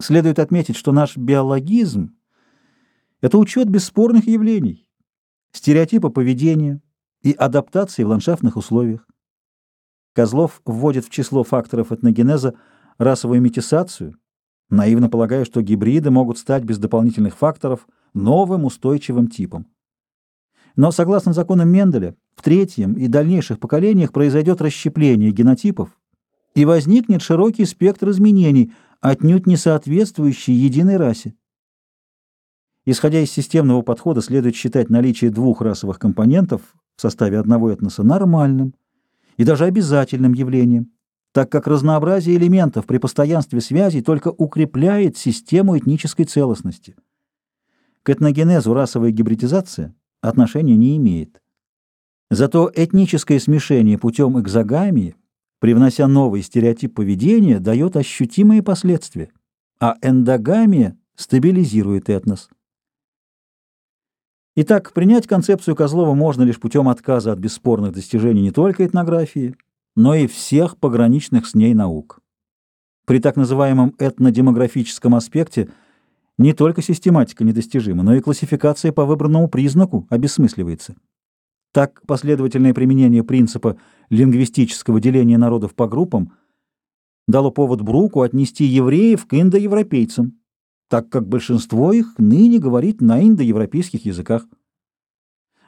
Следует отметить, что наш биологизм — это учет бесспорных явлений, стереотипа поведения и адаптации в ландшафтных условиях. Козлов вводит в число факторов этногенеза расовую метисацию, наивно полагая, что гибриды могут стать без дополнительных факторов новым устойчивым типом. Но согласно законам Менделя, в третьем и дальнейших поколениях произойдет расщепление генотипов, и возникнет широкий спектр изменений – отнюдь не соответствующие единой расе. Исходя из системного подхода, следует считать наличие двух расовых компонентов в составе одного этноса нормальным и даже обязательным явлением, так как разнообразие элементов при постоянстве связей только укрепляет систему этнической целостности. К этногенезу расовая гибридизация отношения не имеет. Зато этническое смешение путем экзогамии – привнося новый стереотип поведения, дает ощутимые последствия, а эндогамия стабилизирует этнос. Итак, принять концепцию Козлова можно лишь путем отказа от бесспорных достижений не только этнографии, но и всех пограничных с ней наук. При так называемом этнодемографическом аспекте не только систематика недостижима, но и классификация по выбранному признаку обесмысливается. Так последовательное применение принципа лингвистического деления народов по группам дало повод Бруку отнести евреев к индоевропейцам, так как большинство их ныне говорит на индоевропейских языках.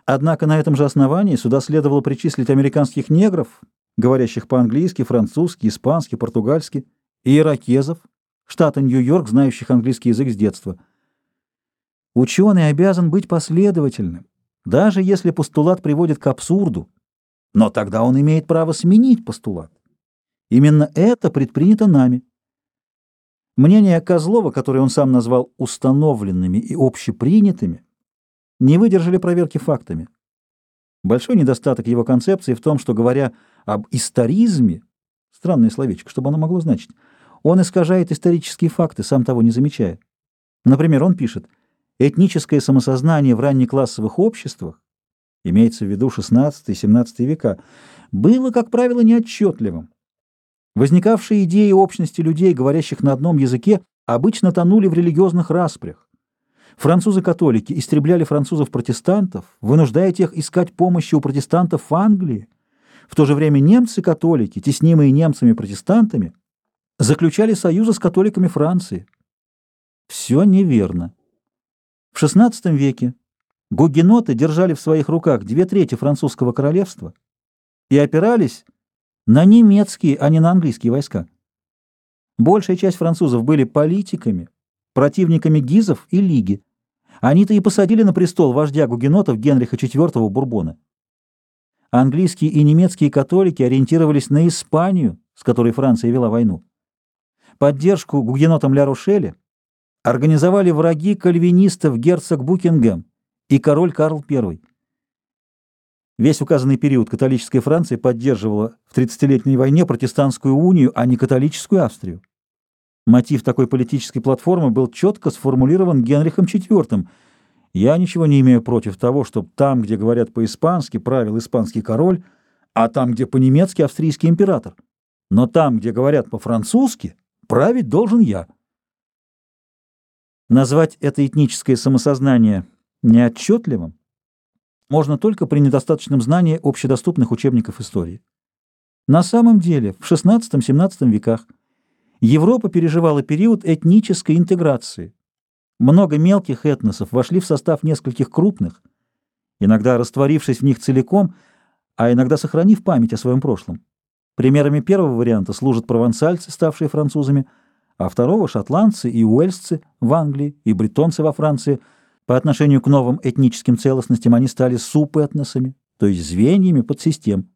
Однако на этом же основании сюда следовало причислить американских негров, говорящих по-английски, французски, испански, португальски, и иракезов, штата Нью-Йорк, знающих английский язык с детства. Ученый обязан быть последовательным, даже если постулат приводит к абсурду, но тогда он имеет право сменить постулат. Именно это предпринято нами. Мнения Козлова, которые он сам назвал установленными и общепринятыми, не выдержали проверки фактами. Большой недостаток его концепции в том, что, говоря об историзме, странное словечко, чтобы оно могло значить, он искажает исторические факты, сам того не замечая. Например, он пишет – Этническое самосознание в раннеклассовых обществах, имеется в виду XVI и XVII века, было, как правило, неотчетливым. Возникавшие идеи общности людей, говорящих на одном языке, обычно тонули в религиозных распрях. Французы-католики истребляли французов-протестантов, вынуждая тех искать помощи у протестантов в Англии. В то же время немцы-католики, теснимые немцами-протестантами, заключали союзы с католиками Франции. Все неверно. В XVI веке гугеноты держали в своих руках две трети французского королевства и опирались на немецкие, а не на английские войска. Большая часть французов были политиками, противниками гизов и лиги. Они-то и посадили на престол вождя гугенотов Генриха IV Бурбона. Английские и немецкие католики ориентировались на Испанию, с которой Франция вела войну. Поддержку гугенотам Ля Рошеля организовали враги кальвинистов герцог Букингем и король Карл I. Весь указанный период католическая Франция поддерживала в 30-летней войне протестантскую унию, а не католическую Австрию. Мотив такой политической платформы был четко сформулирован Генрихом IV. Я ничего не имею против того, чтобы там, где говорят по-испански, правил испанский король, а там, где по-немецки, австрийский император. Но там, где говорят по-французски, править должен я. Назвать это этническое самосознание неотчетливым можно только при недостаточном знании общедоступных учебников истории. На самом деле, в XVI-XVII веках Европа переживала период этнической интеграции. Много мелких этносов вошли в состав нескольких крупных, иногда растворившись в них целиком, а иногда сохранив память о своем прошлом. Примерами первого варианта служат провансальцы, ставшие французами, а второго — шотландцы и уэльсцы в Англии и бретонцы во Франции. По отношению к новым этническим целостностям они стали субэтносами, то есть звеньями подсистем.